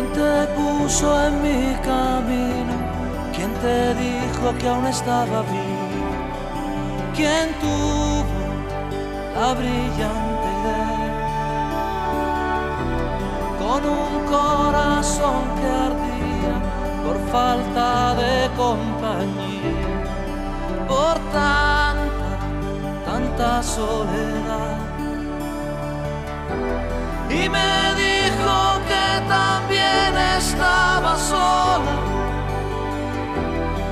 ¿Quién te puso en mi camino? ¿Quién te dijo que aún estaba vivo? ¿Quién tuvo la brillante idea? Con un corazón que ardía por falta de compañía, por tanta, tanta soledad. Y me estaba sola.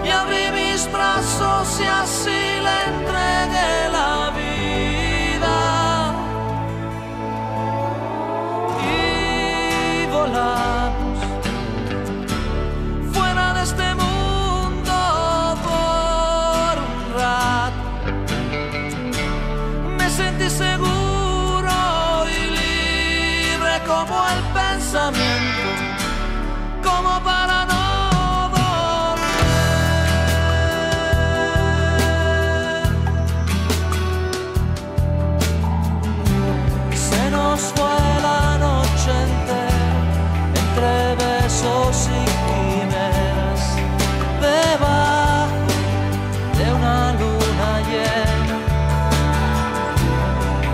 Y abrí mis brazos y así le entregué la vida. Y volamos fuera de este mundo por un rato. Me sentí seguro y libre como el pensamiento, como para no volver. Se nos fue la noche entera entre besos y quimeras, debajo de una luna llena.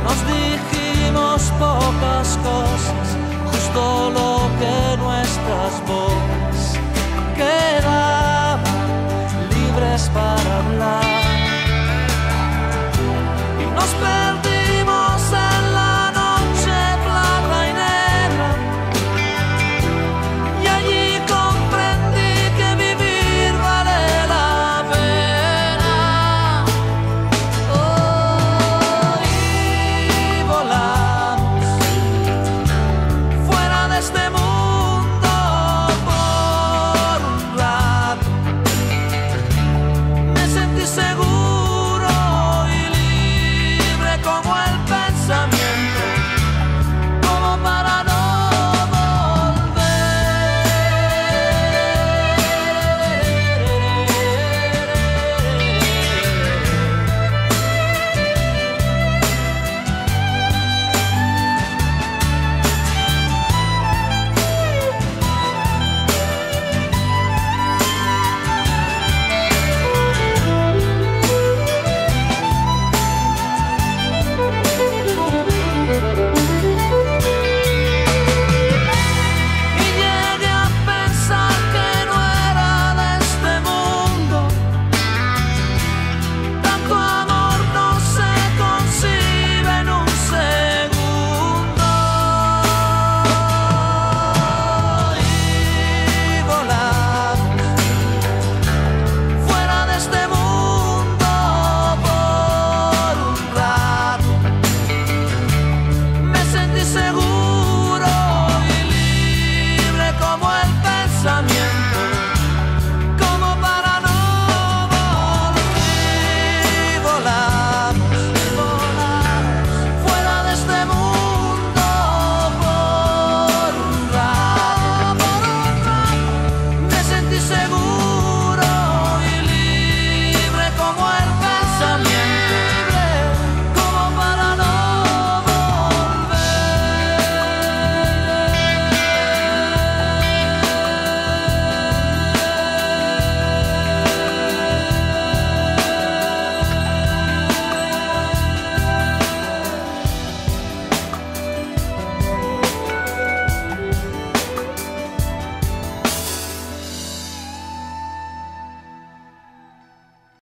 Nos dijimos pocas cosas, justo lo prospère